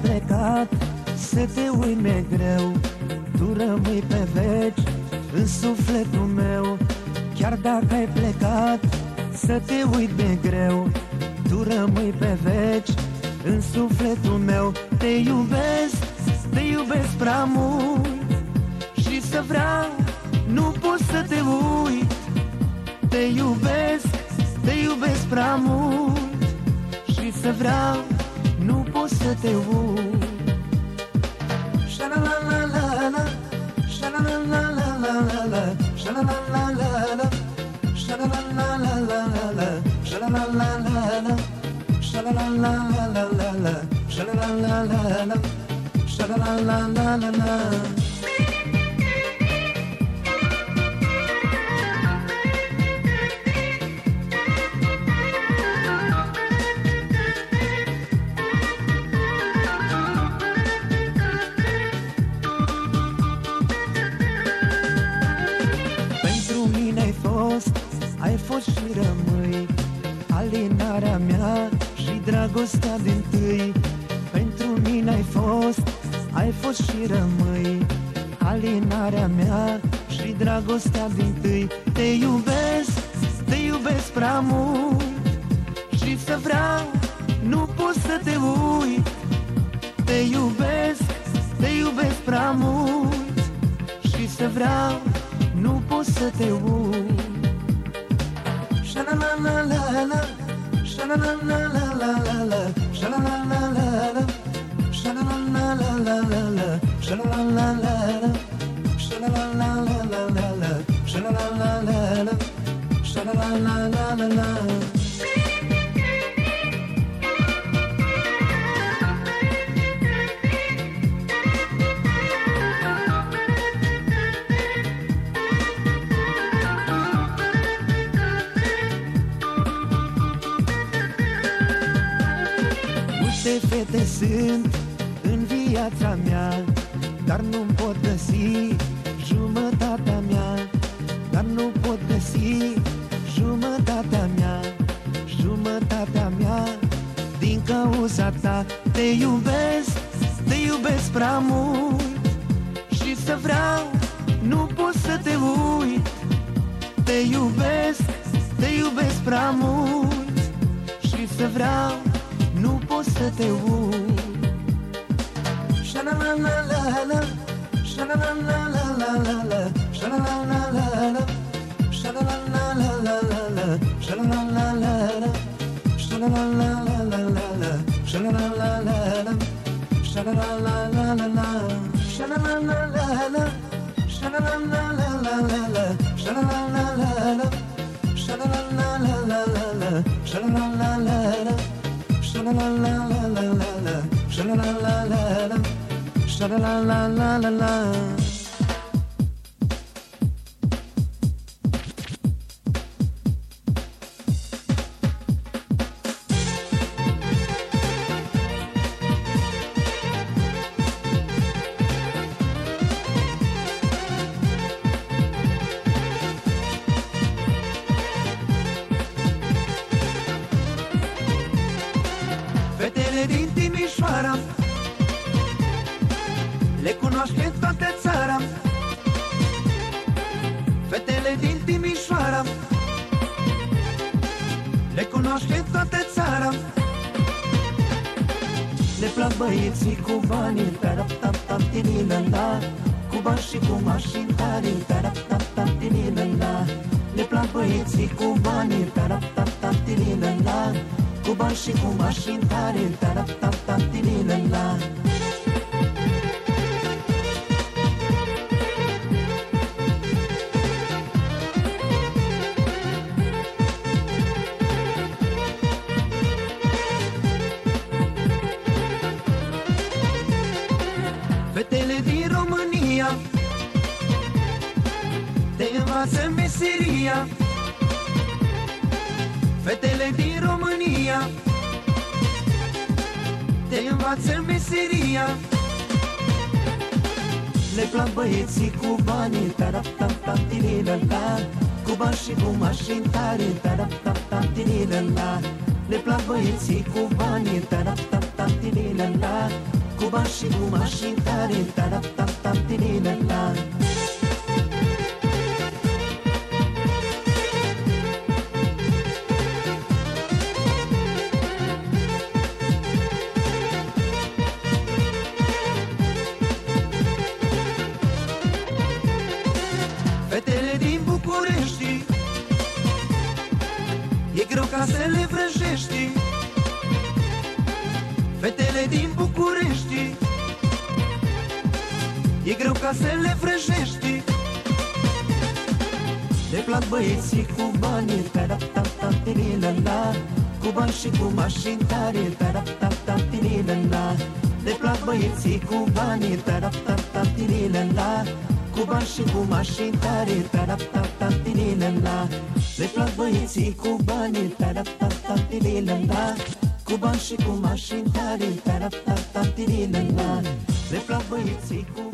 plecat Să te uit mi greu. Tu rămâi pe veci În sufletul meu. Chiar dacă ai plecat Să te uit mi greu. Tu rămâi pe veci În sufletul meu. Te iubesc Te iubesc prea mult. Și să vreau Nu pot să te uit. Te iubesc Te iubesc prea mult. Și să vreau nu pot să te uit. Sha la la la la la, sha la la la la la, sha la la la la la. Alinarea mea și dragostea din tâi. Pentru mine ai fost, ai fost și rămâi. Alinarea mea și dragostea din tâi. Te iubesc, te iubesc prea mult. Și să vreau, nu pot să te uit. Te iubesc, te iubesc prea mult. Și să vreau, nu pot să te uit. Sha-la-la-la-la-la Sha-la-la-la-la-la-la Sha-la-la-la-la-la Sha-la-la-la-la-la-la Sha-la-la-la-la-la la la la la fete sunt în viața mea Dar nu pot găsi jumătatea mea. Dar nu pot găsi jumătatea mea Jumătatea mea. Din cauza ta Te iubesc, te iubesc prea mult. Și să vreau, nu pot să te uit. Te iubesc, te iubesc prea mult. Și să vreau, nu pot să te uit Sha la la la la la Sha la la la la la la la Sha la la la la la Sha la la la la la la la Sha la la la la la Sha la la la la la la la Sha la la la la la Sha la la la la la la Sha la la la la la Sha la la la la la la la Sha la la la la la Sha la la la la la la Sha la la la la sha la la la la la, sha la la la la la la. Le cunoaște toată țara. Fetele din Timișoara. Le cunoaște toată țara. Le plac băieții cu banii Tarap tap tap tinilăla Cu bani și cu mașini tari Tarap tap tap tinilăla Le plac băieții cu banii Tarap tap tap tinilăla Cu bani și cu mașini tari Tarap tap tap tinilăla Te învață meseria Fetele din România Te învață meseria Le plac băieții cu banii Tarap tam tam tirilala Cu bani și cu mașini tare Tarap tam tam tirilala Le plac băieții cu banii Tarap tam tam tirilala Cu bani și cu mașini tare Ta-da-ta-ta-tiri-la-la greu ca să le vrăjești. Fetele din București E greu ca să le vrăjești. Le plac băieții cu bani ta da ta ta la la. Cu bani și cu mașini tare ta da ta ta la la. Le plac băieții cu bani ta da ta ta la la. Cu bani și cu mașini tare ta da ta ta la la Le plac băieții cu bani ta da ta ta la la cu bani și cu mașini tare, ta ta ta ta la Le plac băieții cu